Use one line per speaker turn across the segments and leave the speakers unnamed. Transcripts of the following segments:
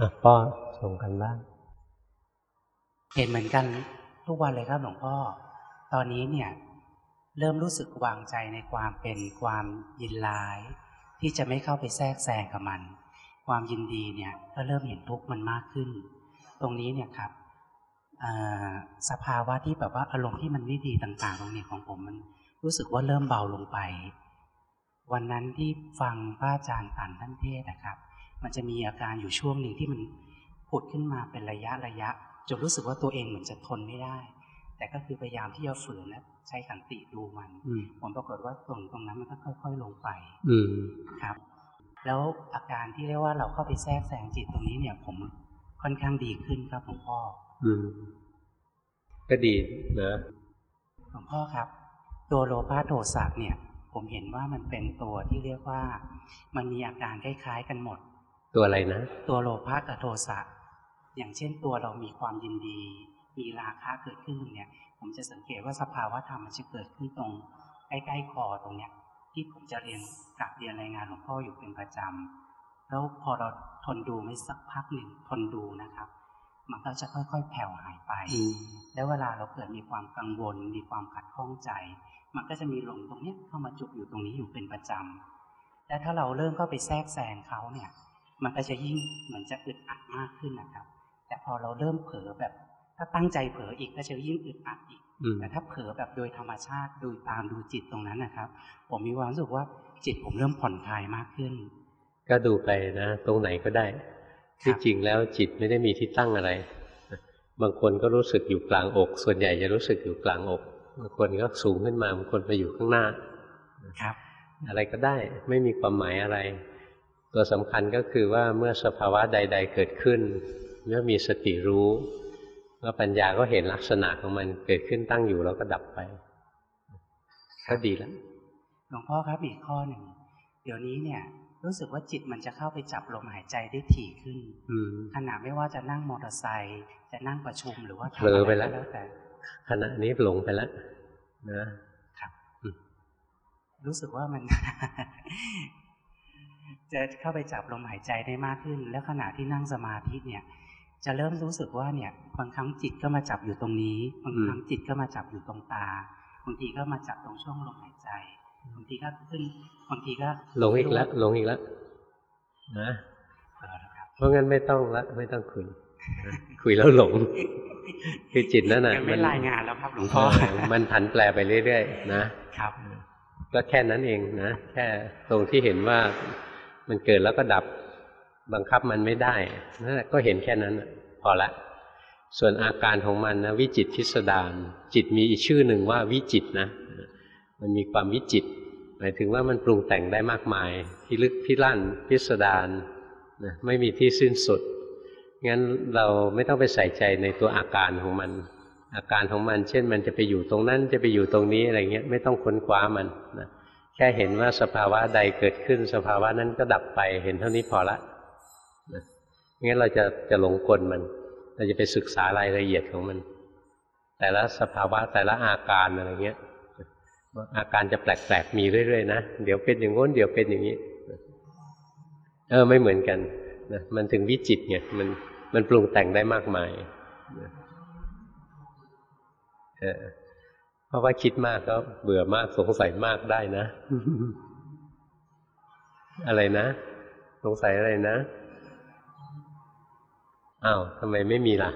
อะป้อส่งกันบ้าง
เห็นเหมือนกันทุกวันเลยครับหลวงพ่อ ตอนนี้เนี่ย เริ่มรู้สึกวางใจในความเป็นความยินร้าย ที่จะไม่เข้าไปแทรกแซงกับมัน ความยินดีเนี่ย ก็เริ่มเห็นทุกข์มันมากขึ้น ตรงนี้เนี่ยครับสภาวะที่แบบว่าอารมณ์ที่มันไม่ดีต่าง ๆ ตรงนี้ของผมมันรู้สึกว่าเริ่มเบาลงไป วันนั้นที่ฟังพระอาจารย์ตันท่านเทศนะครับ มันจะมีอาการอยู่ช่วงหนึ่งที่มันผุดขึ้นมาเป็นระยะระยะจนรู้สึกว่าตัวเองเหมือนจะทนไม่ได้ แต่ก็คือพยายามที่จะฝืนและใช้ขันติดูมัน
อืม
ผลปรากฏว่าตรงตรงนั้นมันก็ค่อย ๆ ลงไป
อืม
ครับ แล้วอาการที่เรียกว่าเราเข้าไปแทรกแซงจิตตรงนี้เนี่ย ผมค่อนข้างดีขึ้นครับหลวงพ่อ
อืมก็ดีนะ
หลวงพ่อครับ ตัวโลภะโทสะเนี่ย ผมเห็นว่ามันเป็นตัวที่เรียกว่า มันมีอาการคล้ายๆกันหมด
ตัวอะไรนะ
ตัวโลภะกับโทสะอย่างเช่นตัวเรามีความยินดี มีราคะเกิดขึ้นเนี่ยผมจะสังเกตว่าสภาวะธรรมมันจะเกิดขึ้นตรงใกล้ๆคอตรงเนี้ย ที่ผมจะเรียนกลับเรียนรายงานหลวงพ่ออยู่เป็นประจำแล้วพอเราทนดูไม่สักพักหนึ่งทนดูนะครับ มันก็จะค่อยๆแผ่วหายไป
อืม
แล้วเวลาเราเกิดมีความกังวล มีความขัดข้องใจ มันก็จะมีลมตรงเนี้ยเข้ามาจุกอยู่ตรงนี้อยู่เป็นประจำและถ้าเราเริ่มเข้าไปแทรกแซงเขาเนี่ย มันก็จะยิ่งเหมือนจะอึดอัดมากขึ้นนะครับ แต่พอเราเริ่มเผลอแบบ ถ้าตั้งใจเผลออีกก็จะยิ่งอึดอัดอีก
อืม
แต่ถ้าเผลอแบบโดยธรรมชาติดูตามดูจิตตรงนั้นนะครับ ผมมีความรู้สึกว่าจิตผมเริ่มผ่อนคลายมากขึ้น
ก็ดูไปนะ ตรงไหนก็ได้ ที่จริงแล้วจิตไม่ได้มีที่ตั้งอะไร บางคนก็รู้สึกอยู่กลางอก ส่วนใหญ่จะรู้สึกอยู่กลางอกบางคนก็สูงขึ้นมาบางคนไปอยู่ข้างหน้า
ครับ
อะไรก็ได้ไม่มีความหมายอะไร ตัวสำคัญก็คือว่าเมื่อสภาวะใด ๆ เกิดขึ้นเมื่อมีสติรู้แล้วปัญญาก็เห็นลักษณะของมันเกิดขึ้นตั้งอยู่แล้วก็ดับไปก็ดีแล้ว
หลวงพ่อครับอีกข้อหนึ่งเดี๋ยวนี้เนี่ย รู้สึกว่าจิตมันจะเข้าไปจับลมหายใจได้ถี่ขึ้น
อืม
ขณะไม่ว่าจะนั่งมอเตอร์ไซค์จะนั่งประชุมหรือว่าทำ
เผลอไปแล้วะ
รก็แล้วแต่
ขณะนี้หลงไปแล้วนะ
รู้สึกว่ามัน จะเข้าไปจับลมหายใจได้มากขึ้น แล้วขณะที่นั่งสมาธิเนี่ย จะเริ่มรู้สึกว่าเนี่ยบางครั้งจิตก็มาจับอยู่ตรงนี้บางครั้งจิตก็มาจับอยู่ตรงตาบางทีก็มาจับตรงช่วงลมหายใจบางทีก็ขึ้นบางทีก็
หลงอีกแล้วหลงอีกแล้วนะ
เออครับ
เพราะงั้นไม่ต้องละไม่ต้องคุยนะคุยแล้วหลง คือจิตนั่นน่ะ
ยังไม่
มัน
รายงานแล้วครับหลวง
เอ
พ่อ
อมันผันแปรไปเรื่อยๆนะครับ ก็แค่นั้นเองนะ แค่ตรงที่เห็นว่า มันเกิดแล้วก็ดับบังคับมันไม่ได้นั่นแหละก็เห็นแค่นั้นพอละส่วนอาการของมันนะวิจิตพิสดารจิตมีอีกชื่อหนึ่งว่าวิจิตนะมันมีความวิจิต หมายถึงว่ามันปรุงแต่งได้มากมายพิลึกพิลั่นพิสดารนะไม่มีที่สิ้นสุด งั้นเราไม่ต้องไปใส่ใจในตัวอาการของมัน อาการของมัน เช่น มันจะไปอยู่ตรงนั้นจะไปอยู่ตรงนี้อะไรเงี้ยไม่ต้องค้นคว้ามันนะ แค่เห็นว่าสภาวะใดเกิดขึ้น สภาวะนั้นก็ดับไปเห็นเท่านี้พอละงั้นเราจะจะหลงกลมัน เราจะไปศึกษารายละเอียดของมัน แต่ละสภาวะแต่ละอาการอะไรเงี้ยอาการจะแปลกๆมีเรื่อยๆนะเดี๋ยวเป็นอย่างง้นเดี๋ยวเป็นอย่างนี้เออไม่เหมือนกันนะมันถึงวิจิตรไงมันมันปรุงแต่งได้มากมายนะเออ เพราะว่าคิดมากก็เบื่อมากสงสัยมากได้นะ อะไรนะ สงสัยอะไรนะอ้าวทำไมไม่มีล่ะ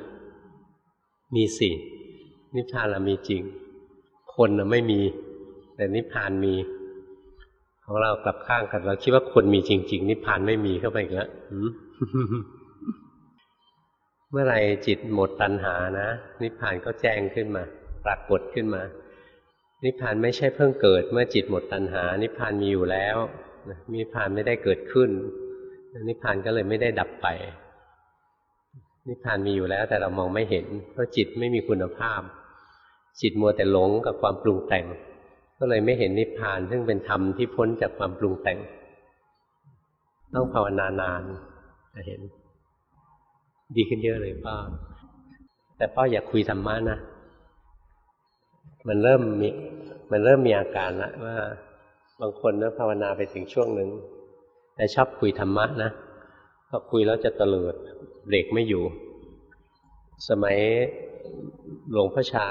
มีสินิพพานละมีจริง คนน่ะไม่มี แต่นิพพานมีของเรากลับข้างกันเราคิดว่าคนมีจริง ๆ นิพพานไม่มีเข้าไปอีกแล้วหืมเมื่อไหร่จิตหมดตัณหานะ นิพพานก็แจ้งขึ้นมา ปรากฏขึ้นมา นิพพานไม่ใช่เพิ่งเกิด เมื่อจิตหมดตัณหา นิพพานมีอยู่แล้วนะนิพพานไม่ได้เกิดขึ้น นิพพานก็เลยไม่ได้ดับไป นิพพานมีอยู่แล้ว แต่เรามองไม่เห็น เพราะจิตไม่มีคุณภาพ จิตมัวแต่หลงกับความปรุงแต่ง ก็เลยไม่เห็นนิพพานซึ่งเป็นธรรมที่พ้นจากความปรุงแต่ง ต้องภาวนานานจะเห็น ดีขึ้นเยอะเลยป้าแต่ป้าอย่าคุยธรรมะนะ มันเริ่มมีมันเริ่มมีอาการละว่า บางคนนะภาวนาไปถึงช่วงหนึ่งแต่ชอบคุยธรรมะนะพอคุยแล้วจะเตลิดเบรกไม่อยู่ สมัยหลวงพ่อชา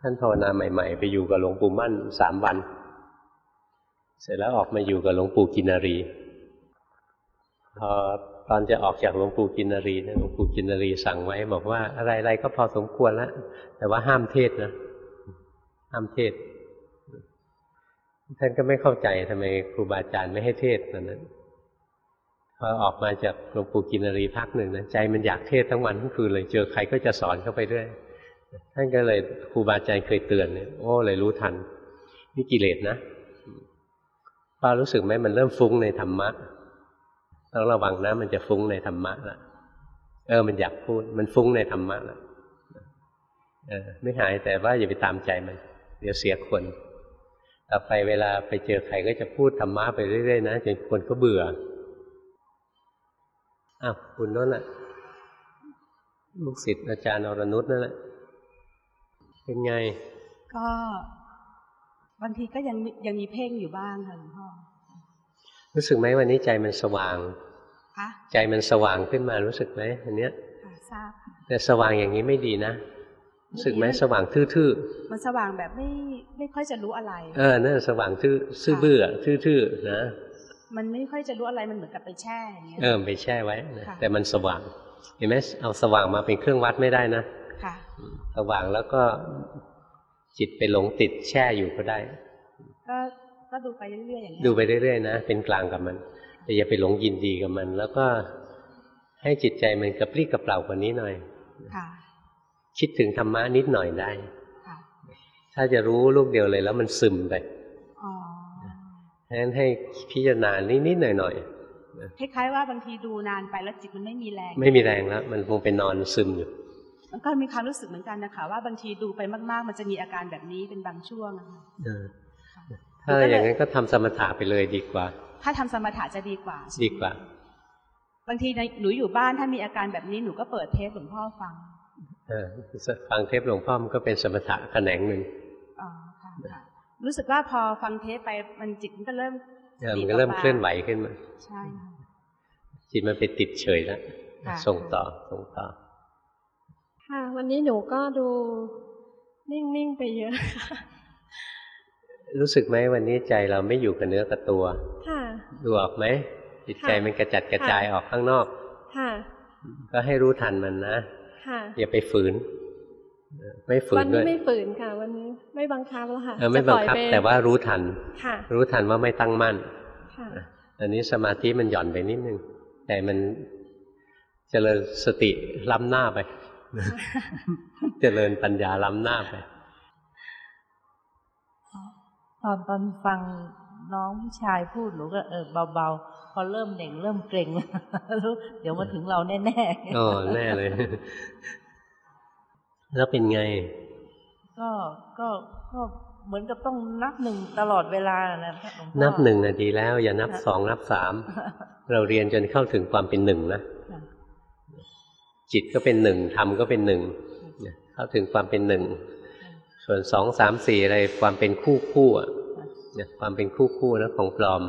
ท่านภาวนาใหม่ ๆ ไปอยู่กับหลวงปู่มั่นสามวัน เสร็จแล้วออกมาอยู่กับหลวงปู่กินารีพอตอนจะออกจากหลวงปู่กินรีหลวงปู่กินรีสั่งไว้ บอกว่าอะไรๆก็พอสมควรแล้วแต่ว่าห้ามเทศนะ ห้ามเทศท่านก็ไม่เข้าใจทำไมครูบาอาจารย์ไม่ให้เทศตอนนั้นพอออกมาจากหลวงปู่กินรีพักหนึ่งนะใจมันอยากเทศทั้งวันทั้งคืนเลยเจอใครก็จะสอนเข้าไปด้วยท่านก็เลยครูบาอาจารย์เคยเตือนเนี่ยโอ้เลยรู้ทันนี่กิเลสนะป้ารู้สึกไหมมันเริ่มฟุ้งในธรรมะต้องระวังนะมันจะฟุ้งในธรรมะละเออมันอยากพูด มันฟุ้งในธรรมะละเออไม่หายแต่ว่าอย่าไปตามใจมัน เดี๋ยวเสียคนต่อไปเวลาไปเจอใครก็จะพูดธรรมะไปเรื่อยๆนะจนคนก็เบื่ออ้าวคุณนั่นแหละลูกศิษย์อาจารย์อรนุชนั่นแหละเป็นไง
ก็บางทีก็ยังยังมีเพ่งอยู่บ้างค่ะหลวงพ่อ
รู้สึกไหมวันนี้ใจมันสว่าง
คะ
ใจมันสว่างขึ้นมารู้สึกไหมอันเนี้ย
ค่ะทราบค่ะ
แต่สว่างอย่างนี้ไม่ดีนะ รู้สึกไหมสว่างทื่อ
มันสว่างแบบไม่ไม่ค่อยจะรู้อะไร
ๆเออนั่นสว่างทื่อซื่อเบื่อทื่อๆนะ
มันไม่ค่อยจะรู้อะไรมันเหมือนกับไปแช่อย่างเงี้ย
เออไปแช่ไว้นะ
ค่ะ
แต่มันสว่าง เห็นไหมเอาสว่างมาเป็นเครื่องวัดไม่ได้นะ
ค่ะ
สว่างแล้วก็จิตไปหลงติดแช่อยู่ก็ได้
ก็ก็ดูไปเรื่อยๆอย่างเงี้ย
ดูไปเรื่อยๆนะเป็นกลางกับมัน แต่อย่าไปหลงยินดีกับมัน แล้วก็ให้จิตใจมันกระปรี้กระเปร่ากว่านี้หน่อย
ค่ะ
คิดถึงธรรมะนิดหน่อยได้
ค่ะ
ถ้าจะรู้ลูกเดียวเลยแล้วมันซึมไป
อ๋อ
ฉะนั้นให้พิจารณานิดๆหน่อย
คล้ายๆว่าบางทีดูนานไปแล้วจิตมันไม่มีแรง
ๆไม่มีแรงแล้วมันคงไปนอนซึมอยู่
มันก็มีความรู้สึกเหมือนกันนะคะว่าบางทีดูไปมากๆ มันจะมีอาการแบบนี้เป็นบางช่วงอะค่ะ
เออถ้าอย่างนั้นก็ทำสมถะไปเลยดีกว่า
ถ้าทำสมถะจะดีกว่าใช่ไหม
ดีกว่า
บางทีในหนูอยู่บ้านถ้ามีอาการแบบนี้หนูก็เปิดเทปหลวงพ่อฟัง
เออ ฟังเทปหลวงพ่อมันก็เป็นสมถะแขนงหนึ่ง
อ๋อค่ะค่ะรู้สึกว่าพอฟังเทปไปมันจิตมันก็เริ่ม
เออมันก็เริ่มเคลื่อนไหวขึ้นมา
ใช่ค่ะ
จิตมันไปติดเฉยแล้ว
ค่ะ
ส่งต่อส่งต่อ
ค่ะ วันนี้หนูก็ดูนิ่งๆไปเยอะค่ะ
รู้สึกไหมวันนี้ใจเราไม่อยู่กับเนื้อกับตัว
ค่ะ
ดูออกไหมจิตใจ
ค่ะ
มันกระจัดกระจายออกข้างนอก
ค่ะ
ก็ให้รู้ทันมันนะ
ค่ะ
อย่าไปฝืนเออไม่ฝื
วันน
ด้
นี้
วย
ไม่ฝืนค่ะ วันนี้ ไม่บังคับแล้วค่ะ
เออไม่บังคับ
จะปล่อยไป
แต่ว่ารู้ทัน
ค่ะ
รู้ทันว่าไม่ตั้งมั่น
ค่ะ
อันนี้สมาธิมันหย่อนไปนิดนึงแต่มันเจริญสติล้ำหน้าไป เจริญปัญญาล้ำหน้าไป
ตอนตอนฟัง น้องผู้ชายพูดหนูก็เออเบาๆ พอเริ่มเหน่งเริ่มเกรงรู้เดี๋ยวมาถึงเราแน่ๆ
โอ้แน่เลย แล้วเป็นไง
ก็ก็ก็เหมือนกับต้องนับหนึ่งตลอดเวลานะครับหลวงพ่อ
นับหนึ่งนาทีแล้วอย่านับ
ค่ะ
สองนับสามเราเรียนจนเข้าถึงความเป็นหนึ่งนะ
ค่ะ
จิตก็เป็นหนึ่งธรรมก็เป็นหนึ่งเนี่ยเข้าถึงความเป็นหนึ่งส่วนสองสามสี่อะไรความเป็นคู่คู่อะ เนี่ยความเป็นคู่คู่นะของปลอม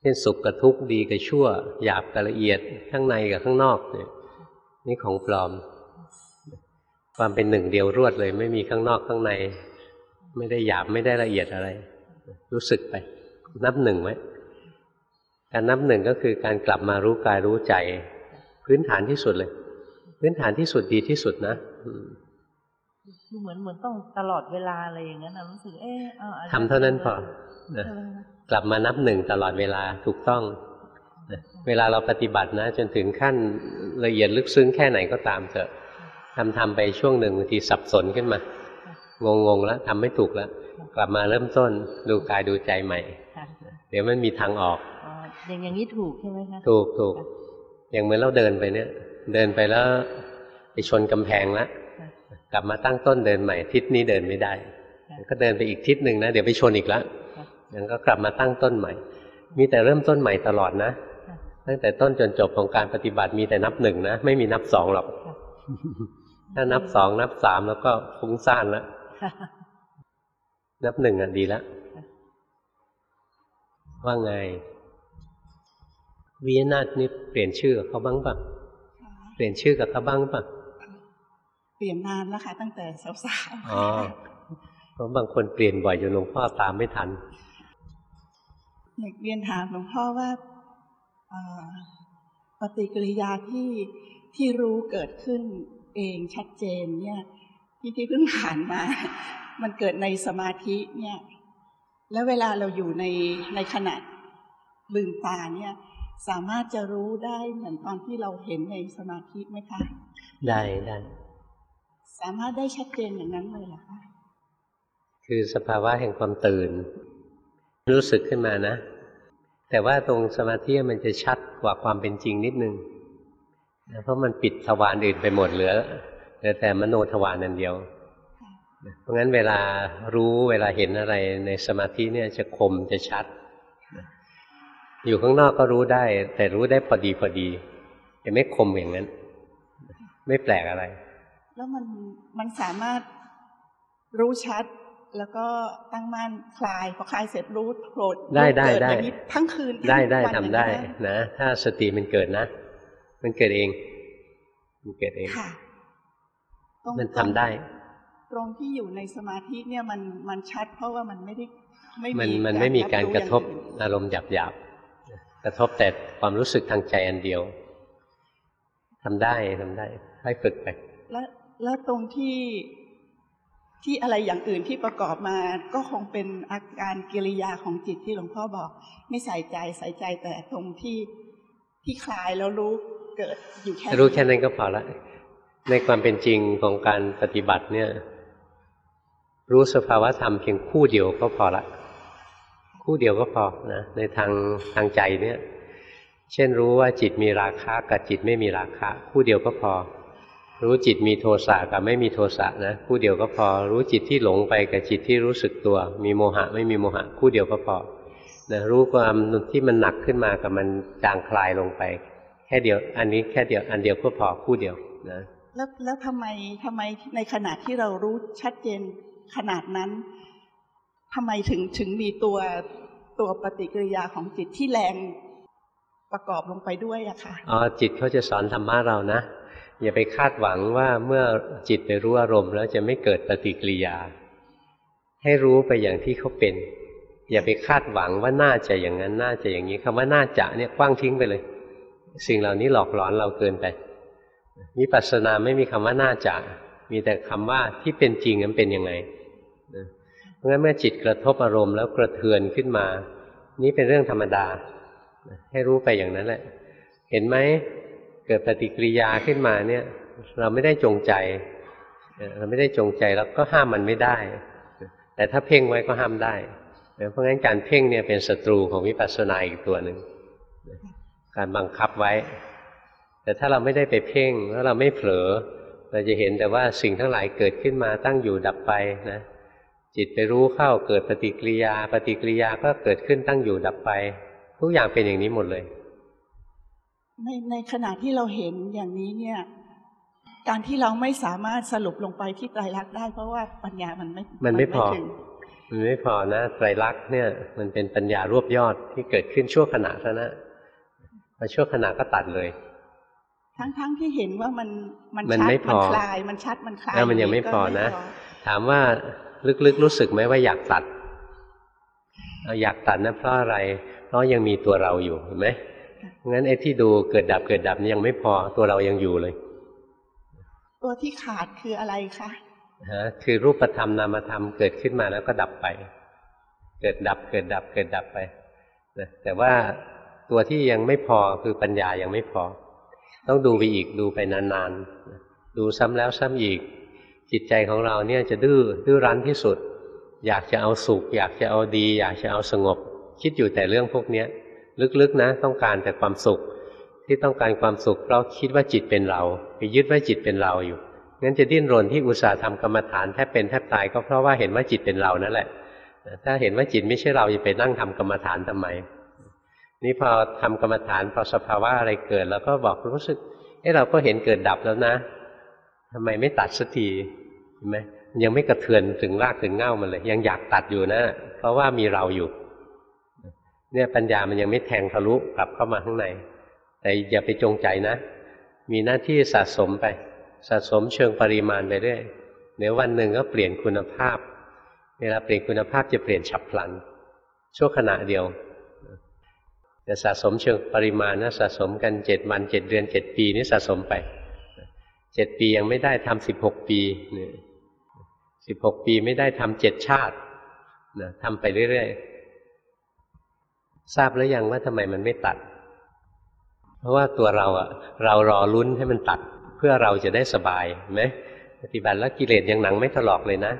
เช่นสุขกับทุกข์ดีกับชั่ว หยาบกับละเอียดข้างในกับข้างนอกเนี่ยนี่ของปลอม ความเป็นหนึ่งเดียวรวดเลย ไม่มีข้างนอกข้างใน ไม่ได้หยาบไม่ได้ละเอียดอะไร รู้สึกไป นับหนึ่งไว้การนับหนึ่งก็คือการกลับมารู้กายรู้ใจ พื้นฐานที่สุดเลย พื้นฐานที่สุดดีที่สุดนะ
คือเหมือนเหมือนต้องตลอดเวลาอะไรอย่างนั้นนะรู้สึกเออเอาอะไร
ทำเท่านั้นพอนะ
ใช่ไหมคะ
กลับมานับหนึ่งตลอดเวลาถูกต้องนะเวลาเราปฏิบัตินะ จนถึงขั้นละเอียดลึกซึ้งแค่ไหนก็ตามเถอะทำทำไปช่วงหนึ่งบางทีสับสนขึ้นมางงงๆแล้วทำไม่ถูกแล้ว กลับมาเริ่มต้นดูกายดูใจใหม่
ค่ะ
เดี๋ยวมันมีทางออก
อ๋ออย่างอย่างนี้ถูกใช่ไหมคะ
ถูกถูกอย่างเหมือนเราเดินไปเนี่ย เดินไปแล้ว ไปชนกำแพงแล้ว
ค่ะ
กลับมาตั้งต้นเดินใหม่ทิศนี้เดินไม่ได้
ค่ะ
ก็เดินไปอีกทิศหนึ่งนะเดี๋ยวไปชนอีกแล้ว
ค่ะ
ยังก็กลับมาตั้งต้นใหม่ มีแต่เริ่มต้นใหม่ตลอดนะ
ค่ะ
ตั้งแต่ต้นจนจบของการปฏิบัติมีแต่นับหนึ่งนะ ไม่มีนับสองหรอก
ค่ะ
ถ้านับสองนับสามแล้วก็ฟุ้งซ่านแล้ว
ค่ะ
นับหนึ่งอะดีแล้ว
ค่ะ
ว่าไงวิยนาถนี่เปลี่ยนชื่อเขาบ้างปะเปลี่ยนชื่อกับเขาบ้างป่ะ
เปลี่ยนนานแล้วค่ะ ตั้งแต่สาว
อ๋อเพราะบางคนเปลี่ยนบ่อยจนหลวงพ่อตามไม่ทัน
ๆอยากเรียนถามหลวงพ่อว่าเอ่อปฏิกิริยาที่ที่รู้เกิดขึ้นเองชัดเจนเนี่ยที่ที่เพิ่งผ่านมา มันเกิดในสมาธิเนี่ย แล้วเวลาเราอยู่ในในขณะลืมตาเนี่ย สามารถจะรู้ได้เหมือนตอนที่เราเห็นในสมาธิไหมคะ
ได้ได้
สามารถได้ชัดเจนอย่างนั้นเลยหรอคะ
คือสภาวะแห่งความตื่น รู้สึกขึ้นมานะ แต่ว่าตรงสมาธิมันจะชัดกว่าความเป็นจริงนิดนึงนะเพราะมันปิดทวารอื่นไปหมดเหลือเหลือแต่มโนทวารนั่นเดียว เพราะงั้นเวลารู้เวลาเห็นอะไรในสมาธิเนี่ยจะคมจะชัด อยู่ข้างนอกก็รู้ได้ แต่รู้ได้พอดีพอดีจะไม่คมอย่างนั้น ไม่แปลกอะไร
แล้วมันมันสามารถรู้ชัด แล้วก็ตั้งมั่นคลายพอคลายเสร็จรู้โผล่
ได้ได้
เกิ
ได้
อย่างนี้ทั้งคืน
ได้
ทั้ง
ได้
วัน
ทำได้
อย่างนี้
นะ ถ้าสติมันเกิดนะ มันเกิดเอง มันเกิดเอง
ค่ะตรง
มันทำได้
ตรงที่อยู่ในสมาธิเนี่ยมันมันชัด เพราะว่ามันไม่ได้ไม่
มันมันไม่มีการกระทบ
อย่างอื่น
อารมณ์หยาบหยาบๆกระทบแต่ความรู้สึกทางใจอันเดียวทำได้ทำได้ค่อยฝึกไป
แล้ว แล้วตรงที่ที่อะไรอย่างอื่นที่ประกอบมา ก็คงเป็นอาการกิริยาของจิตที่หลวงพ่อบอก ไม่ใส่ใจใส่ใจแต่ตรงที่ที่คลายแล้วรู้เกิดอยู่แค่
รู้แค่นั้นก็พอละในความเป็นจริงของการปฏิบัติเนี่ย รู้สภาวะธรรมเพียงคู่เดียวก็พอละ คู่เดียวก็พอนะในทางทางใจเนี่ย เช่นรู้ว่าจิตมีราคะกับจิตไม่มีราคะ คู่เดียวก็พอ รู้จิตมีโทสะกับไม่มีโทสะนะคู่เดียวก็พอ รู้จิตที่หลงไปกับจิตที่รู้สึกตัว มีโมหะไม่มีโมหะคู่เดียวก็พอนะรู้ความที่มันหนักขึ้นมากับมันจางคลายลงไป แค่เดียว อันนี้แค่เดียวอันเดียวก็พอคู่เดียวนะ
แล้วแล้วทำไมทำไมในขณะที่เรารู้ชัดเจนขนาดนั้นทำไมถึงถึงมีตัวตัวปฏิกิริยาของจิตที่แรงประกอบลงไปด้วยอะค่ะ
อ๋อจิตเขาจะสอนธรรมะเรานะ อย่าไปคาดหวังว่าเมื่อจิตไปรู้อารมณ์แล้วจะไม่เกิดปฏิกิริยา ให้รู้ไปอย่างที่เขาเป็น อย่าไปคาดหวังว่าน่าจะอย่างนั้นน่าจะอย่างนี้คำว่าน่าจะเนี่ยกว้างทิ้งไปเลย สิ่งเหล่านี้หลอกหลอนเราเกินไปวิปัสสนาไม่มีคำว่าน่าจะ มีแต่คำว่าที่เป็นจริงนั้นเป็นยังไงเพราะงั้นเมื่อจิตกระทบอารมณ์แล้วกระเทือนขึ้นมา นี่เป็นเรื่องธรรมดา ให้รู้ไปอย่างนั้นแหละ เห็นไหม เกิดปฏิกิริยาขึ้นมาเนี่ย เราไม่ได้จงใจเอ่อเราไม่ได้จงใจแล้วก็ห้ามมันไม่ได้ แต่ถ้าเพ่งไว้ก็ห้ามได้ เพราะงั้นการเพ่งเนี่ยเป็นศัตรูของวิปัสสนาอีกตัวหนึ่งการบังคับไว้ แต่ถ้าเราไม่ได้ไปเพ่งแล้วเราไม่เผลอ เราจะเห็นแต่ว่าสิ่งทั้งหลายเกิดขึ้นมาตั้งอยู่ดับไปนะจิตไปรู้เข้าเกิดปฏิกิริยา ปฏิกิริยาก็เกิดขึ้นตั้งอยู่ดับไป ทุกอย่างเป็นอย่างนี้หมดเลย
ในในขณะที่เราเห็นอย่างนี้เนี่ย การที่เราไม่สามารถสรุปลงไปที่ไตรลักษณ์ได้ เพราะว่าปัญญามันไม่
มันไม่พอ
ถึง
มันไม่พอนะไตรลักษณ์เนี่ย มันเป็นปัญญารวบยอดที่เกิดขึ้นชั่วขณะเท่านั้นพอชั่วขณะก็ตัดเลย
ทั้งทั้งที่เห็นว่ามันมัน
มัน
ชัด
ไม่พ
มัน
อ
คลาย มันชัดมันคลาย
เออมันยังไม่
ก็
พอนะถามว่าลึกๆรู้สึกไหมว่าอยากตัดเอาอยากตัดนะเพราะอะไร เพราะยังมีตัวเราอยู่เห็นไหม งั้นไอ้ที่ดูเกิดดับเกิดดับนี่ยังไม่พอตัวเรายังอยู่เลย
ตัวที่ขาดคืออะไรคะ
ฮะคือรูปธรรมนามธรรมเกิดขึ้นมาแล้วก็ดับไป เกิดดับเกิดดับเกิดดับไปนะแต่ว่าตัวที่ยังไม่พอคือปัญญายังไม่พอ ต้องดูไปอีกดูไปนานๆนะดูซ้ำแล้วซ้ำอีก จิตใจของเราเนี่ยจะดื้อดื้อรั้นที่สุด อยากจะเอาสุข อยากจะเอาดี อยากจะเอาสงบ คิดอยู่แต่เรื่องพวกเนี้ย ลึกๆนะ ต้องการแต่ความสุข ที่ต้องการความสุขเพราะคิดว่าจิตเป็นเราไปยึดว่าจิตเป็นเราอยู่งั้นจะดิ้นรนที่อุตสาห์ทำกรรมฐานแทบเป็นแทบตายก็เพราะว่าเห็นว่าจิตเป็นเรานั่นแหละ ถ้าเห็นว่าจิตไม่ใช่เราจะไปนั่งทำกรรมฐานทำไม นี่พอทำกรรมฐานพอสภาวะอะไรเกิด แล้วก็บอกรู้สึกเอ้เราก็เห็นเกิดดับแล้วนะทำไมไม่ตัดสักทีเห็นไหมยังไม่กระเทือนถึงรากถึงเง่ามันเลย ยังอยากตัดอยู่นะ เพราะว่ามีเราอยู่ เนี่ยปัญญามันยังไม่แทงทะลุกลับเข้ามาข้างใน แต่อย่าไปจงใจนะ มีหน้าที่สะสมไป สะสมเชิงปริมาณไปเรื่อยเดี๋ยววันหนึ่งก็เปลี่ยนคุณภาพ เวลาเปลี่ยนคุณภาพจะเปลี่ยนฉับพลัน ชั่วขณะเดียวแต่สะสมเชิงปริมาณนะสะสมกันเจ็ดวันเจ็ดเดือนเจ็ดปีนี่สะสมไปเจ็ดปียังไม่ได้ทำสิบหกปีสิบหกปีไม่ได้ทำเจ็ดชาตินะทำไปเรื่อยๆ ทราบแล้วยังว่าทำไมมันไม่ตัด เพราะว่าตัวเราอะเรารอลุ้นให้มันตัด เพื่อเราจะได้สบายไหมปฏิบัติแล้วกิเลสยังหนังไม่ถลอกเลยนะ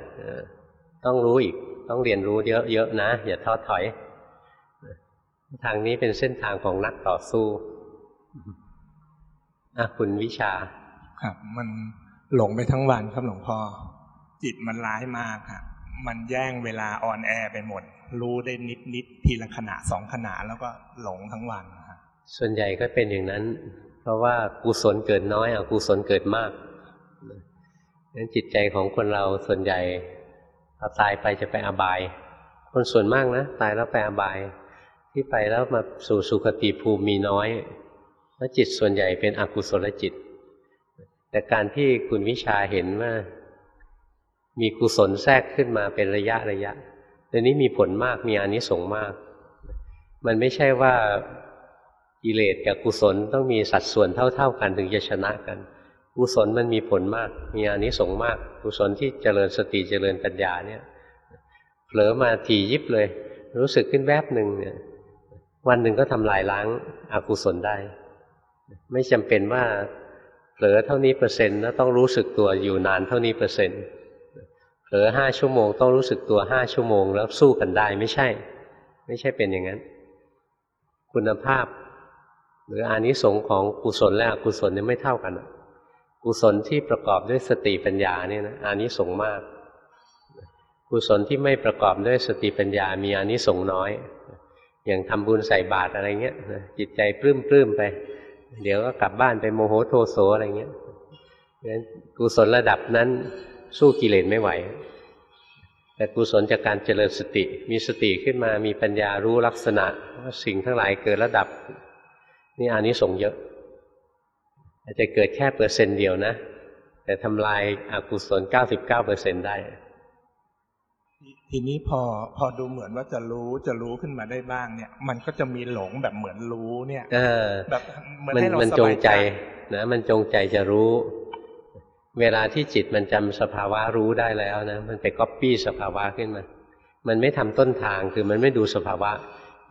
ต้องรู้อีกต้องเรียนรู้เยอะๆนะ อย่าท้อถอย ทางนี้เป็นเส้นทางของนักต่อสู้อะคุณวิชา
ครับ มันหลงไปทั้งวันครับหลวงพ่อจิตมันร้ายมากครับมันแย่งเวลาออนแอร์ไปหมด รู้ได้นิดนิดทีละขณะสองขณะแล้วก็หลงทั้งวันครับ
ส่วนใหญ่ก็เป็นอย่างนั้น เพราะว่ากุศลเกิดน้อยอกุศลเกิดมากนั้นจิตใจของคนเราส่วนใหญ่พอตายไปจะไปอบาย คนส่วนมากนะตายแล้วไปอบาย ที่ไปแล้วมาสู่สุคติภูมิมีน้อยแล้วจิตส่วนใหญ่เป็นอกุศลจิต แต่การที่คุณวิชาเห็นว่า มีกุศลแทรกขึ้นมาเป็นระยะระยะ เดี๋ยวนี้มีผลมากมีอานิสงส์มาก มันไม่ใช่ว่ากิเลสกับกุศลต้องมีสัดส่วนเท่า ๆ กันถึงจะชนะกัน กุศลมันมีผลมาก มีอานิสงส์มาก กุศลที่เจริญสติเจริญปัญญาเนี่ยเผลอมาถี่ยิบเลย รู้สึกขึ้นแวบหนึ่งเนี่ย วันหนึ่งก็ทำลายล้างอากุศลได้ ไม่จำเป็นว่าเผลอเท่านี้เปอร์เซ็นต์แล้วต้องรู้สึกตัวอยู่นานเท่านี้เปอร์เซ็นต์ เผลอห้าชั่วโมงต้องรู้สึกตัวห้าชั่วโมง แล้วสู้กันได้ไม่ใช่ ไม่ใช่เป็นอย่างนั้น คุณภาพ หรืออานิสงส์ของกุศลและอกุศลเนี่ยไม่เท่ากันกุศลที่ประกอบด้วยสติปัญญาเนี่ยนะอานิสงส์มาก กุศลที่ไม่ประกอบด้วยสติปัญญามีอานิสงส์น้อย อย่างทำบุญใส่บาตรอะไรเงี้ยจิตใจปลื้มปลื้มไป เดี๋ยวก็กลับบ้านไปโมโหโทโสอะไรเงี้ยงั้นกุศลระดับนั้น สู้กิเลสไม่ไหว แต่กุศลจากการเจริญสติ มีสติขึ้นมามีปัญญารู้ลักษณะว่าสิ่งทั้งหลายเกิดระดับ นี่อานิสงส์เยอะ อาจจะเกิดแค่เปอร์เซ็นต์เดียวนะ แต่ทำลายอากุศลเก้าสิบเก้าเปอร์เซ็นต์ได้
ทีนี้พอพอดูเหมือนว่าจะรู้จะรู้ขึ้นมาได้บ้างเนี่ย มันก็จะมีหลงแบบเหมือนรู้เนี่ย
เออ
แบบเหมือน
มัน
ให้เรา
มัน
ส
จง
บาย
ใจนะมันจงใจจะรู้ เวลาที่จิตมันจำสภาวะรู้ได้แล้วนะมันไปก๊อปปี้สภาวะขึ้นมา มันไม่ทำต้นทางคือมันไม่ดูสภาวะ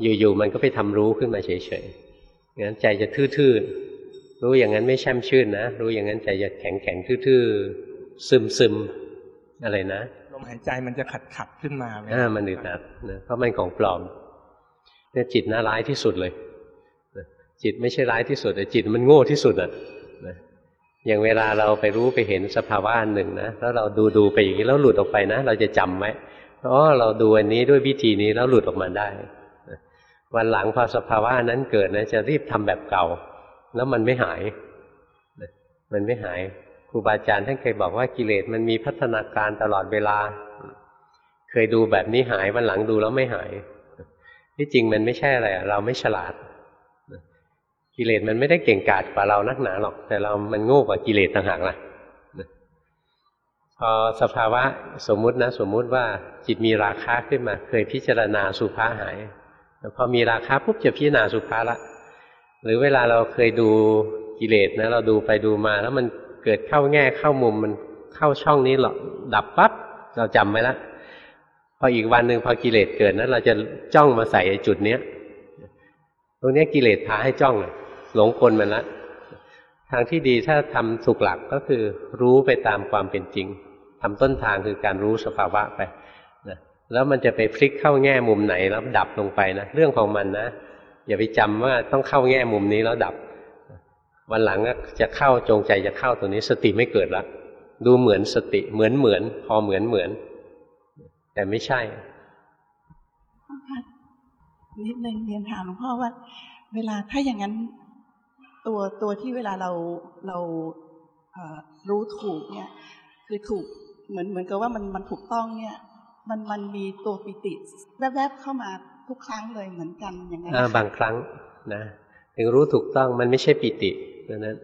อยู่ๆมันก็ไปทำรู้ขึ้นมาเฉยๆงั้นใจจะทื่อๆรู้อย่างนั้นไม่แช่มชื่นนะรู้อย่างนั้นใจจะแข็งๆทื่อๆซึมๆอะไรนะ
ลมหายใจมันจะขัดขัดๆขึ้นมาเวล
อ่ามันอึดอัดนะเพราะมันของปลอมเนี่ยจิตน่าร้ายที่สุดเลยนะจิตไม่ใช่ร้ายที่สุดแต่จิตมันโง่ที่สุดอะนะ อย่างเวลาเราไปรู้ไปเห็นสภาวะอันหนึ่งนะแล้วเราดูดูไปอย่างนี้แล้วหลุดออกไปนะ เราจะจำไว้อ๋อเราดูอันนี้ด้วยวิธีนี้แล้วหลุดออกมาได้ วันหลังพอสภาวะนั้นเกิดนะจะรีบทำแบบเก่า แล้วมันไม่หาย มันไม่หายครูบาอาจารย์ท่านเคยบอกว่ากิเลสมันมีพัฒนาการตลอดเวลา เคยดูแบบนี้หายวันหลังดูแล้วไม่หายที่จริงมันไม่ใช่อะไรเราไม่ฉลาด กิเลสมันไม่ได้เก่งกาจกว่าเรานักหนาหรอก แต่เรามันโง่กว่ากิเลสต่างหากล่ะพอสภาวะสมมุตินะ สมมุติว่าจิตมีราคะขึ้นมา เคยพิจารณาสุภาหายแต่พอมีราคะปุ๊บจะพิจารณาสุภาละ หรือเวลาเราเคยดูกิเลสนะ เราดูไปดูมา แล้วมันเกิดเข้าแง่เข้ามุมมันเข้าช่องนี้หรอกดับปั๊บเราจำไว้ล้วพออีกวันหนึ่งพอกิเลสเกิดนะเราจะจ้องมาใส่จุดเนี้ย ตรงนี้กิเลสพาให้จ้องเลย หลงกลมันละ ทางที่ดีถ้าทำถูกหลักก็คือ รู้ไปตามความเป็นจริงทำต้นทางคือการรู้สภาวะไปนะแล้วมันจะไปพลิกเข้าแง่มุมไหนแล้วดับลงไปนะเรื่องของมันนะอย่าไปจำว่าต้องเข้าแง่มุมนี้แล้วดับ วันหลังจะเข้าจงใจจะเข้าตัวนี้สติไม่เกิดละดูเหมือนสติเหมือนเหมือน พอเหมือนเหมือน แต่ไม่ใช่
พ่อคะนิดนึงเรียนถามหลวงพ่อว่า เวลาถ้าอย่างนั้น ตัวตัวที่เวลาเราเรารู้ถูกเนี่ยคือถูกเหมือนเหมือนกับว่ามันมันถูกต้องเนี่ย มันมันมีตัวปิติแวบๆเข้ามาทุกครั้งเลยเหมือนกันอย่างนั้น
อ่าบางครั้งนะถึงรู้ถูกต้องมันไม่ใช่ปิติดังนั้น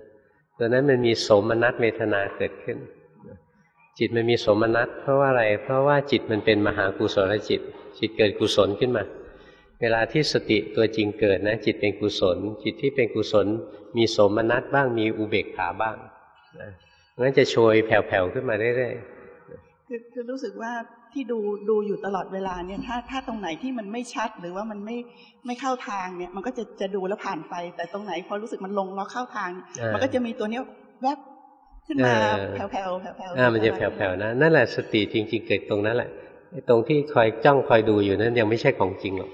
ตัวนั้นมันมีสมนัตเวทนาเกิดขึ้น จิตมันมีสมนัตเพราะว่าอะไร เพราะว่าจิตมันเป็นมหากุศลจิต จิตเกิดกุศลขึ้นมา เวลาที่สติตัวจริงเกิดนะจิตเป็นกุศล จิตที่เป็นกุศล มีสมนัตบ้างมีอุเบกขาบ้างนะงั้นจะโชยแผ่วๆขึ้นมาเรื่อยๆ
คือคือรู้สึกว่าที่ดูดูอยู่ตลอดเวลาเนี่ยถ้าถ้าตรงไหนที่มันไม่ชัดหรือว่ามันไม่ไม่เข้าทางเนี่ย มันก็จะจะดูแล้วผ่านไป แต่ตรงไหนพอรู้สึกมันลงแล้วเข้าทาง
อ่ามั
มันก็จะมีตัวเนี้ยแวบขึ้นมา
เออ
แผ่วๆแผ่วๆแผ่วๆ
อ่ามันจะแผ่วๆนะนั่นแหละสติจริง ๆ เกิดตรงนั้นแหละไอ้ตรงที่คอยจ้องคอยดูอยู่นั้นยังไม่ใช่ของจริงหรอก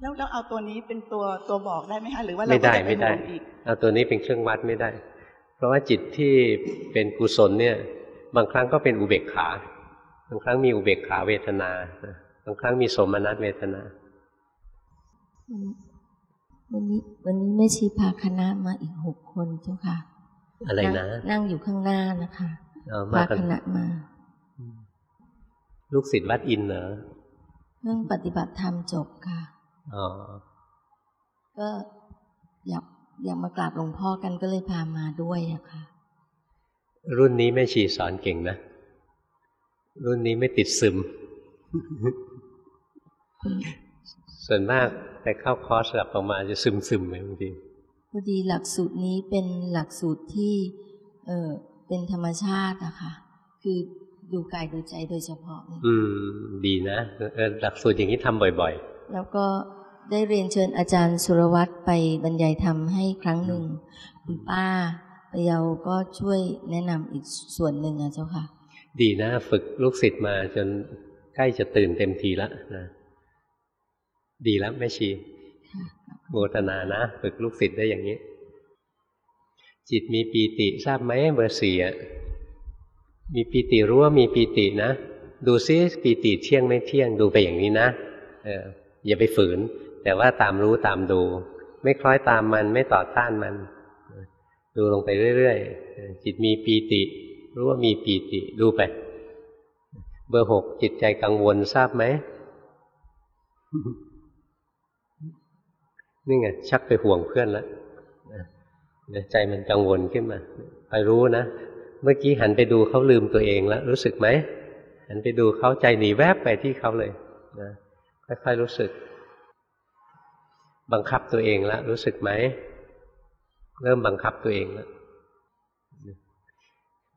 แล้วแล้วเอาตัวนี้เป็นตัวตัวบอกได้ไหมคะหรือว่าเรา
ไม่ได้
ก็จะป
ไม่ได้
มองอีก
เอาตัวนี้เป็นเครื่องวัดไม่ได้ เพราะว่าจิตที่เป็นกุศลเนี่ย บางครั้งก็เป็นอุเบกขาบางครั้งมีอุเบกขาเวทนานะบางครั้งมีสมนัตเวทนา
วันนี้วันนี้แม่ชีพาคณะมาอีกหกคนเจ้าค่ะ
อะไรนะ
งนั่งอยู่ข้างหน้านะคะ
เอามา
พา
กัน
คณะมา
ลูกศิษย์วัดอินเหรอ
เพิ่งปฏิบัติธรรมจบค่ะ
อ๋อ
ก็อยากอยากมากราบหลวงพ่อกันก็เลยพามาด้วยอะค่ะ
รุ่นนี้แม่ชีสอนเก่งนะ รุ่นนี้ไม่ติดซึม ส่วนมากไปเข้าคอร์สกลับออกมาจะซึมซึมๆไปบางที
พอดีหลักสูตรนี้เป็นหลักสูตรที่ เออเป็นธรรมชาติอะค่ะ คือ ดูกายดูใจโดยเฉพาะเลย
อืม ดีนะเออหลักสูตรอย่างนี้ทำบ่อย
แล้วก็ได้เรียนเชิญอาจารย์สุรวัตรไปบรรยายธรรมให้ครั้งหนึ่งคุณป้าพะเยาก็ช่วยแนะนำอีกส่วนหนึ่งอะเจ้าค่ะ
ๆดีนะ ฝึกลูกศิษย์มาจนใกล้จะตื่นเต็มทีแล้วนะดีแล้วแม่ชี
ค่ะ
โมทนานะ ฝึกลูกศิษย์ได้อย่างนี้ จิตมีปีติทราบไหมเบอร์สี่อะ มีปีติรู้ว่ามีปีตินะ ดูซิปีติเที่ยงไม่เที่ยงดูไปอย่างนี้นะเอออย่าไปฝืน แต่ว่าตามรู้ตามดู ไม่คล้อยตามมันไม่ต่อต้านมัน ดูลงไปเรื่อยๆจิตมีปีติ รู้ว่ามีปีติดูไป เบอร์หกจิตใจกังวลทราบไหมนี่ไงชักไปห่วงเพื่อนแล้วใจมันกังวลขึ้นมาไปรู้นะ เมื่อกี้หันไปดูเขาลืมตัวเองแล้วรู้สึกไหมหันไปดูเขาใจหนีแวบไปที่เขาเลยนะค่อยๆรู้สึก บังคับตัวเองแล้วรู้สึกไหมเริ่มบังคับตัวเองแล้ว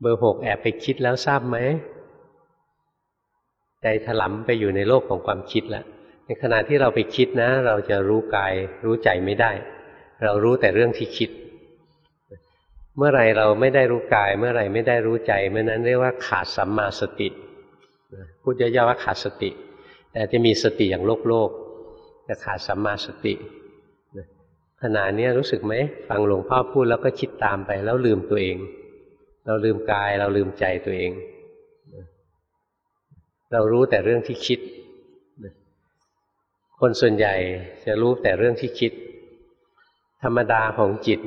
เบอร์หกแอบไปคิดแล้วทราบไหมใจถลำไปอยู่ในโลกของความคิดแล้วในขณะที่เราไปคิดนะ เราจะรู้กายรู้ใจไม่ได้ เรารู้แต่เรื่องที่คิด เมื่อไรเราไม่ได้รู้กาย เมื่อไรไม่ได้รู้ใจเมื่อนั้นเรียกว่าขาดสัมมาสติพูดย่อๆว่าขาดสติ แต่จะมีสติอย่างโลกโลกแต่ขาดสัมมาสติขณะนี้รู้สึกไหมฟังหลวงพ่อพูดแล้วก็คิดตามไป แล้วลืมตัวเอง เราลืมกาย เราลืมใจตัวเอง เรารู้แต่เรื่องที่คิด คนส่วนใหญ่จะรู้แต่เรื่องที่คิด ธรรมดาของจิต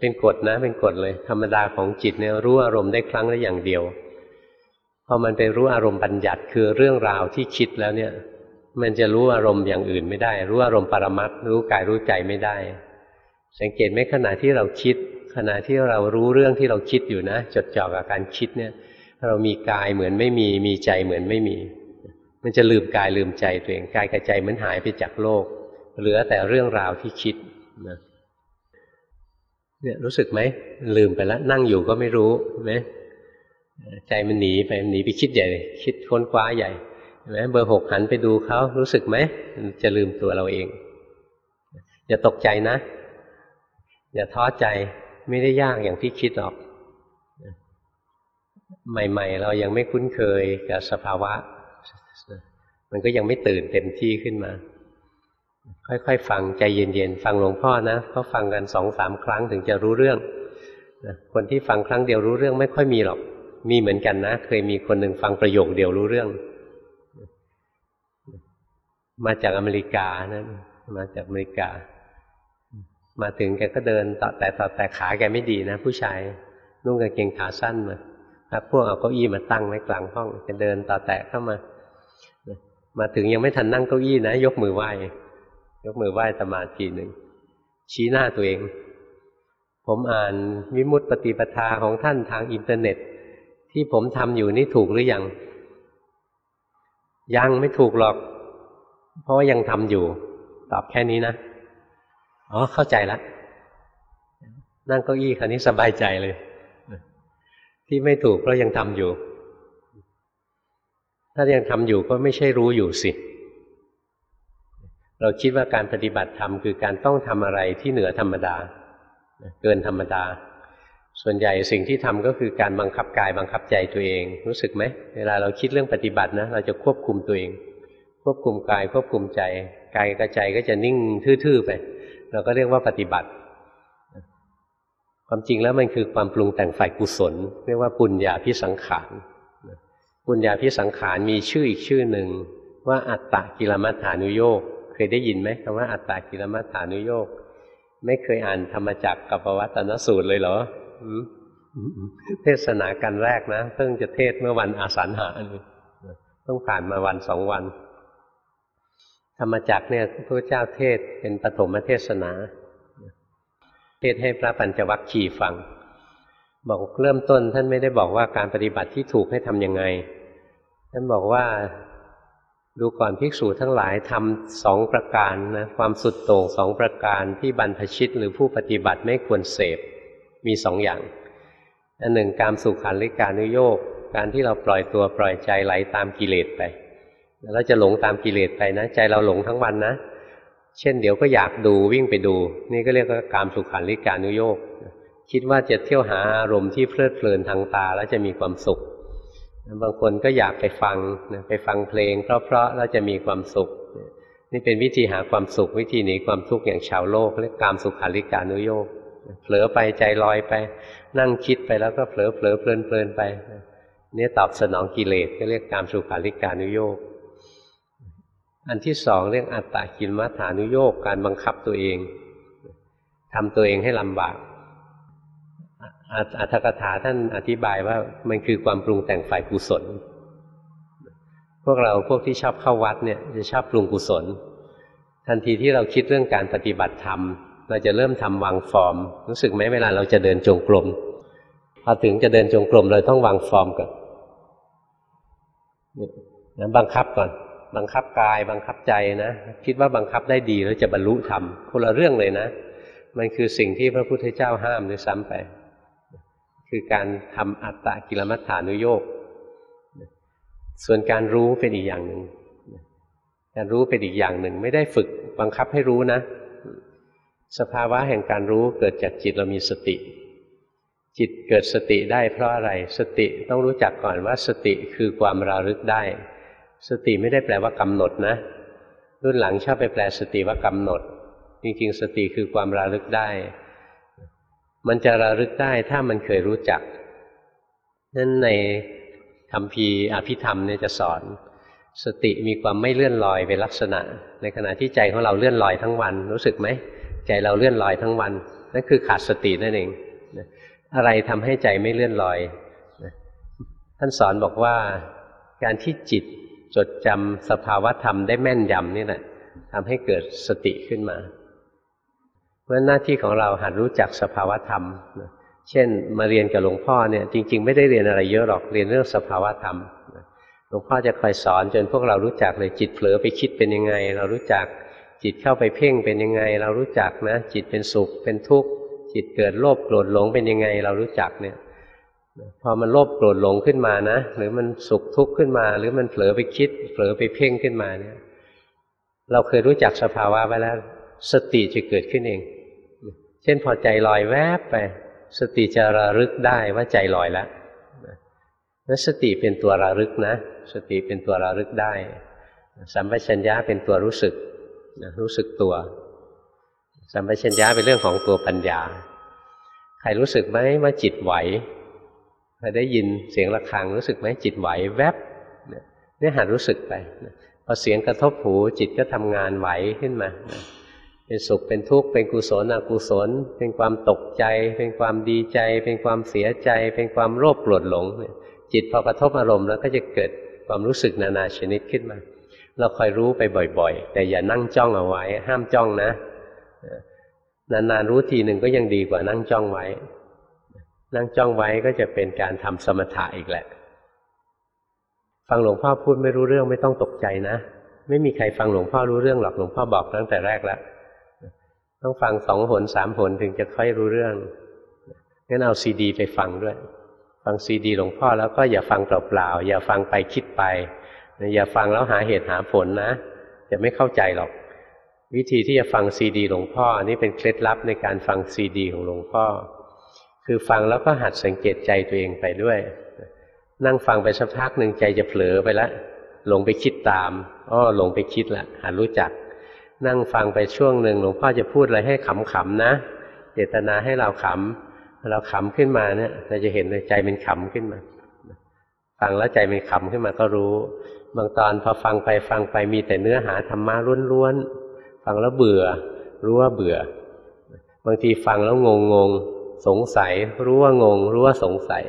เป็นกฎนะ เป็นกฎเลย ธรรมดาของจิตเนี่ยรู้อารมณ์ได้ครั้งละอย่างเดียว พอมันไปรู้อารมณ์บัญญัติคือเรื่องราวที่คิดแล้วเนี่ย มันจะรู้อารมณ์อย่างอื่นไม่ได้ รู้อารมณ์ปรมัตรู้กายรู้ใจไม่ได้ สังเกตไหมขณะที่เราคิด ขณะที่เรารู้เรื่องที่เราคิดอยู่นะ จดจ่อกับการคิดเนี่ย เรามีกายเหมือนไม่มี มีใจเหมือนไม่มี มันจะลืมกายลืมใจตัวเอง กายกับใจเหมันหายไปจากโลก เหลือแต่เรื่องราวที่คิดนะเเนี่ยรู้สึกไหมลืมไปแล้วนั่งอยู่ก็ไม่รู้ใช่ไหมใจมันหนีไปหนีไปคิดใหญ่ คิดค้นคว้าใหญ่ใช่ไหมเบอร์หกหันไปดูเขารู้สึกไหมจะลืมตัวเราเอง อย่าตกใจนะ อย่าท้อใจไม่ได้ยากอย่างที่คิดหรอก ใหม่ ๆ เรายังไม่คุ้นเคยกับสภาวะ มันก็ยังไม่ตื่นเต็มที่ขึ้นมา ค่อยๆ ฟังใจเย็นๆ ฟังหลวงพ่อนะเขาฟังกันสองสามครั้งถึงจะรู้เรื่องนะคนที่ฟังครั้งเดียวรู้เรื่องไม่ค่อยมีหรอก มีเหมือนกันนะ เคยมีคนหนึ่งฟังประโยคเดียวรู้เรื่อง มาจากอเมริกานะมาจากอเมริกา มาถึงแกก็เดินต่อแต่ต่อแต่ขาแกไม่ดีนะ ผู้ชายนุ่งกางเกงขาสั้นมาครับพวกเอาเก้าอี้มาตั้งไว้กลางห้องจะเดินต่อแตะเข้ามา มาถึงยังไม่ทันนั่งเก้าอี้นะ ยกมือไหว้ ยกมือไหว้ตมาทีหนึ่ง ชี้หน้าตัวเอง ผมอ่านวิมุตติปฏิปทาของท่านทางอินเทอร์เน็ต ที่ผมทำอยู่นี่ถูกหรือยัง ยังไม่ถูกหรอก เพราะว่ายังทำอยู่ ตอบแค่นี้นะ อ๋อ เข้าใจละ นั่งเก้าอี้คันนี้สบายใจเลย ที่ไม่ถูกเพราะยังทำอยู่ ถ้ายังทำอยู่ก็ไม่ใช่รู้อยู่สิ เราคิดว่าการปฏิบัติธรรมคือการต้องทำอะไรที่เหนือธรรมดา เกินธรรมดา ส่วนใหญ่สิ่งที่ทำก็คือการบังคับกายบังคับใจตัวเอง รู้สึกไหมเวลาเราคิดเรื่องปฏิบัตินะเราจะควบคุมตัวเอง ควบคุมกายควบคุมใจกายกับใจก็จะนิ่งทื่อๆไป เราก็เรียกว่าปฏิบัติ ความจริงแล้วมันคือความปรุงแต่งฝ่ายกุศล เรียกว่าปุญญาพิสังขารปุญญาพิสังขารมีชื่ออีกชื่อหนึ่งว่าอัตตะกิลมัฏฐานุโยกเค ยได้ยินไหมคำว่าอัตตะกิลมัฏฐานุโยกไม่เคยอ่านธรรมจักรกับปวัตนสูตรเลยเหรอเทศนากันแรกนะเพิ่งจะเทศเมื่อวันอาสันหาต้องผ่านมาวันสองวัน ธรรมจักรเนี่ยพระเจ้าเทศเป็นปฐมเทศนา เทศให้พระปัญจวัคคีย์ฟัง บอกเริ่มต้นท่านไม่ได้บอกว่าการปฏิบัติที่ถูกให้ทำยังไง ท่านบอกว่า ดูก่อนภิกษุทั้งหลายทำสองประการนะความสุดโต่งสองประการที่บรรพชิตหรือผู้ปฏิบัติไม่ควรเสพมีสองอย่างอันหนึ่งการสุขันลิการนุโยกการที่เราปล่อยตัวปล่อยใจไหลตามกิเลสไปแล้วจะหลงตามกิเลสไปนะ ใจเราหลงทั้งวันนะ เช่นเดี๋ยวก็อยากดูวิ่งไปดู นี่ก็เรียกว่าการสุขันลิการนุโยกคิดว่าจะเที่ยวหาอารมณ์ที่เพลิดเพลินทางตาแล้วจะมีความสุข บางคนก็อยากไปฟังไปฟังเพลง เพราะๆแล้วจะมีความสุข นี่เป็นวิธีหาความสุขวิธีหนีความทุกข์อย่างชาวโลกเรียกกามสุขาริการนุโยกเผลอไปใจลอยไป นั่งคิดไปแล้วก็เผลอเผลอเพลินเพลินไปนี่ตอบสนองกิเลสก็เรียกกามสุขาริการุโยกอันที่สองเรียกอัตตากินมัฐานุโยกการบังคับตัวเองทำตัวเองให้ลำบาก อัตถกถาท่านอธิบายว่ามันคือความปรุงแต่งฝ่ายกุศล พวกเราพวกที่ชอบเข้าวัดเนี่ยจะชอบปรุงกุศล ทันทีที่เราคิดเรื่องการปฏิบัติธรรม เราจะเริ่มทำวางฟอร์ม รู้สึกไหมเวลาเราจะเดินจงกรมพอถึงจะเดินจงกรมเราต้องวางฟอร์มก่อนนั้นบังคับก่อน บังคับกาย บังคับใจนะคิดว่าบังคับได้ดีแล้วจะบรรลุธรรมคนละเรื่องเลยนะ มันคือสิ่งที่พระพุทธเจ้าห้ามด้วยซ้ำไป คือการทำอัตตะกิลมัฏฐานุโยกส่วนการรู้เป็นอีกอย่างหนึ่งการรู้เป็นอีกอย่างหนึ่ง ไม่ได้ฝึกบังคับให้รู้นะ สภาวะแห่งการรู้เกิดจากจิตเรามีสติ จิตเกิดสติได้เพราะอะไร สติต้องรู้จักก่อนว่าสติคือความระลึกได้ สติไม่ได้แปลว่ากำหนดนะ รุ่นหลังชอบไปแปลสติว่ากำหนด จริงๆ สติคือความระลึกได้ มันจะระลึกได้ถ้ามันเคยรู้จักนั้นในคำพีอภิธรรมเนี่ยจะสอน สติมีความไม่เลื่อนลอยเป็นลักษณะ ในขณะที่ใจของเราเลื่อนลอยทั้งวัน รู้สึกไหมใจเราเลื่อนลอยทั้งวันนั่นคือขาดสตินั่นเองอะไรทำให้ใจไม่เลื่อนลอยท่านสอนบอกว่าการที่จิตจดจำสภาวะธรรมได้แม่นยำนี่แหละทำให้เกิดสติขึ้นมา ราะหน้าที่ของเราหัดรู้จักสภาวธรรม เช่น มาเรียนกับหลวงพ่อเนี่ยจริง ๆ ไม่ได้เรียนอะไรเยอะหรอกเรียนเรื่องสภาวธรรมหลวงพ่อจะคอยสอนจนพวกเรารู้จักเลยจิตเผลอไปคิดเป็นยังไง เรารู้จักจิตเข้าไปเพ่งเป็นยังไง เรารู้จักนะ จิตเป็นสุขเป็นทุกข์จิตเกิดโลภโกรธหลงเป็นยังไง เรารู้จักเนี่ยพอมันโลภโกรธหลงขึ้นมานะ หรือมันสุขทุกข์ขึ้นมา หรือมันเผลอไปคิด เผลอไปเพ่งขึ้นมาเนี่ย เราเคยรู้จักสภาวะไว้แล้ว สติจะเกิดขึ้นเอง เช่นพอใจลอยแวบไป สติจะระลึกได้ว่าใจลอยแล้วนั้นสติเป็นตัวระลึกนะ สติเป็นตัวระลึกได้ สัมปชัญญะเป็นตัวรู้สึกรู้สึกตัว สัมปชัญญะเป็นเรื่องของตัวปัญญา ใครรู้สึกไหมว่าจิตไหวใครได้ยินเสียงะระฆังรู้สึกไหมจิตไหวแวบเนี่ยหัดรู้สึกไปพอเสียงกระทบหูจิตก็ทำงานไหวขึ้นมา เป็นสุขเป็นทุกข์เป็นกุศลอกุศล เป็นความตกใจ เป็นความดีใจ เป็นความเสียใจ เป็นความโลภโกรธหลง จิตพอกระทบอารมณ์แล้วก็จะเกิดความรู้สึกนานาชนิดขึ้นมา เราคอยรู้ไปบ่อย ๆ แต่อย่านั่งจ้องเอาไว้ ห้ามจ้องนะนานๆรู้ทีหนึ่งก็ยังดีกว่านั่งจ้องไว้ นั่งจ้องไว้ก็จะเป็นการทำสมถะอีกแหละ ฟังหลวงพ่อพูดไม่รู้เรื่องไม่ต้องตกใจนะ ไม่มีใครฟังหลวงพ่อรู้เรื่องหรอกหลวงพ่อบอกตั้งแต่แรกแล้ว ต้องฟังสองหนสามหนถึงจะค่อยรู้เรื่องงั้นเอาซีดี ไปฟังด้วย ฟังซีดีหลวงพ่อแล้วก็อย่าฟังเปล่าๆอย่าฟังไปคิดไป อย่าฟังแล้วหาเหตุหาผลนะจะไม่เข้าใจหรอก วิธีที่จะฟังซีดี หลวงพ่อนนี้เป็นเคล็ดลับในการฟังซีดี ของหลวงพ่อ คือฟังแล้วก็หัดสังเกตใจตัวเองไปด้วย นั่งฟังไปสักพักหนึ่งใจจะเผลอไปล้วหลงไปคิดตามอ้อหลงไปคิดละหัดรู้จัก นั่งฟังไปช่วงหนึ่งหลวงพ่อจะพูดอะไรให้ขำๆนะ เจตนาให้เราขำเราขำขึ้นมาเนี่ยเราจะเห็นเลยใจเป็นขำขึ้นมาฟังแล้วใจเป็นขำขึ้นมาก็รู้ บางตอนพอฟังไปฟังไปมีแต่เนื้อหาธรรมะล้วนๆฟังแล้วเบื่อ รู้ว่าเบื่อ บางทีฟังแล้วงงงสงสัย รู้ว่างง รู้ว่าสงสัย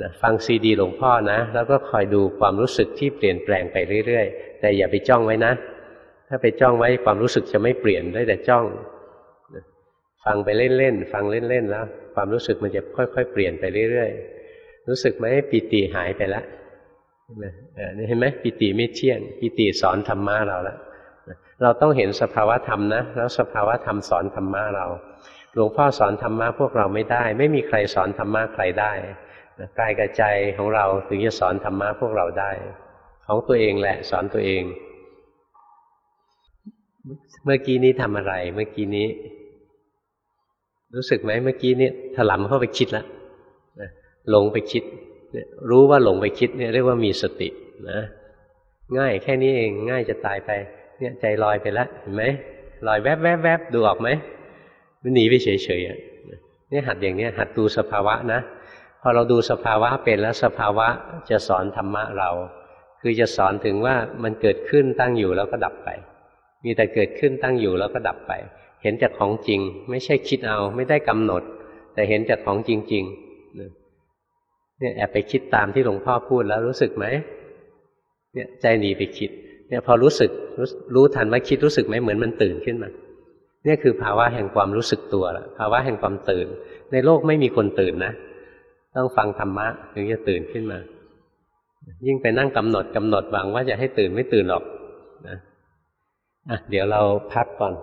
นะฟังซีดีหลวงพ่อนะ แล้วก็คอยดูความรู้สึกที่เปลี่ยนแปลงไปเรื่อยๆ แต่อย่าไปจ้องไว้นะ ถ้าไปจ้องไว้ความรู้สึกจะไม่เปลี่ยนได้แต่จ้องฟังไปเล่นๆฟังเล่นๆแล้ว ความรู้สึกมันจะค่อยๆเปลี่ยนไปเรื่อยๆรู้สึกไหมปีติหายไปแล้วเห็นไหมปีติไม่เที่ยงปีติสอนธรรมะเราแล้วเราต้องเห็นสภาวะธรรมนะแล้วสภาวะธรรมสอนธรรมะเราหลวงพ่อสอนธรรมะพวกเราไม่ได้ ไม่มีใครสอนธรรมะใครได้กายกับใจของเราถึงจะสอนธรรมะพวกเราได้ ของตัวเองแหละสอนตัวเอง เมื่อกี้นี้ทำอะไร เมื่อกี้นี้ รู้สึกไหมเมื่อกี้นี้ถลำเข้าไปคิดแล้วหลงไปคิดรู้ว่าหลงไปคิดเนี่ยเรียกว่ามีสตินะง่ายแค่นี้เองง่ายจะตายไป เนี่ยใจลอยไปแล้วเห็นไหมลอยแวบแวบแวบดูออกไหมมันหนีไปเฉยๆเนี่ยหัดอย่างเนี้ยหัดดูสภาวะนะพอเราดูสภาวะเป็นแล้วสภาวะจะสอนธรรมะเรา คือจะสอนถึงว่ามันเกิดขึ้นตั้งอยู่แล้วก็ดับไป มีแต่เกิดขึ้นตั้งอยู่แล้วก็ดับไป เห็นจากของจริง ไม่ใช่คิดเอา ไม่ได้กำหนด แต่เห็นจากของจริงๆเนี่ยแอบไปคิดตามที่หลวงพ่อพูดแล้วรู้สึกไหมเนี่ยใจหนีไปคิด เนี่ยพอรู้สึกรู้รู้ทันว่าคิดรู้สึกไหมเหมือนมันตื่นขึ้นมาเนี่ยคือภาวะแห่งความรู้สึกตัวละภาวะแห่งความตื่น ในโลกไม่มีคนตื่นนะ ต้องฟังธรรมะถึงจะตื่นขึ้นมา ยิ่งไปนั่งกำหนดกำหนดหวังว่าจะให้ตื่นไม่ตื่นหรอกนะ อะเดี๋ยวเราพักก่อน